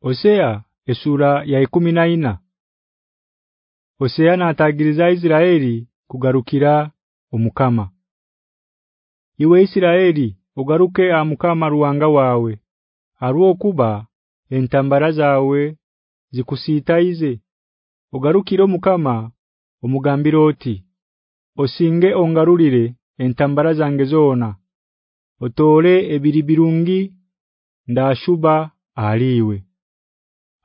Hosea esura ya 19 Hosea natagiriza Izraeli kugarukira omukama Iwe Isiraeli ugaruke amukama ruwanga wawe aruokuba entambara zawe zikusitaize ugarukire omukama omugambiro oti osinge ongarulire entambara zange zona otole ebiribirungi ndashuba aliwe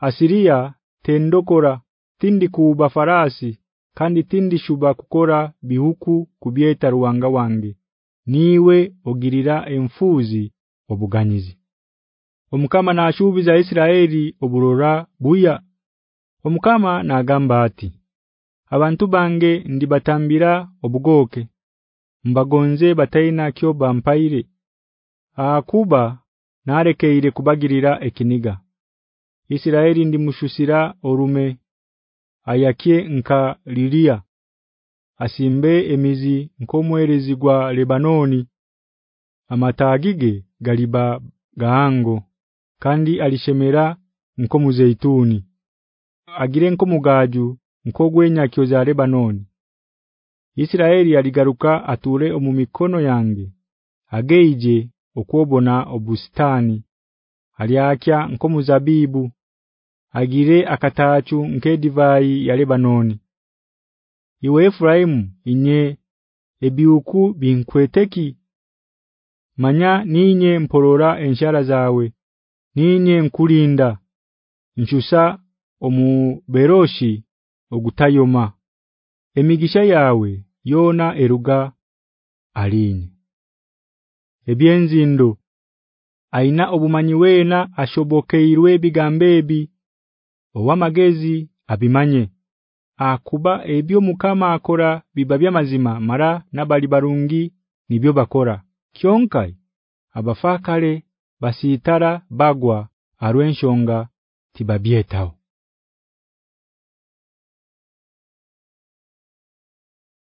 Asiria tendokora tindi kuba farasi kandi tindi shuba kukora bihuku kubyeta ruwanga wange niwe ogirira emfuzi obuganyizi Omukama nashubiza Isiraeli oburora buya Omukama gamba ati Abantu bange ndibatambira obugoke mbagonze bataina kyo bampaire akuba narekeire kubagirira ekiniga Isiraeli ndi mushusira orume ayake nka lilia asimbe emizi nkomwerezi gwa Lebanoni amataagige galiba gaango kandi alishemera nkomuzeituni agire nkomugaju nkogwenya kyo za Lebanoni Isiraeli aligaruka ature omu mikono yange ageije okwobona obustani alyakya nkomu zabibu agire akatachu nkedivai ya Lebanoni iwe Efraimu inye ebiuku binkweteki manya ninye mporora enshara zawe ninye nkulinda nchusa omuberoshi ogutayoma emigisha yawe yona eruga alinye ebyenzindo aina obumanyiweena ashobokeirwe bigambebi owamagezi abimanye akuba ebyo mukama akora bibabya mazima mara nabali barungi nibyo bakora kyonkai abafakale basitara bagwa arwenshonga tibabyetao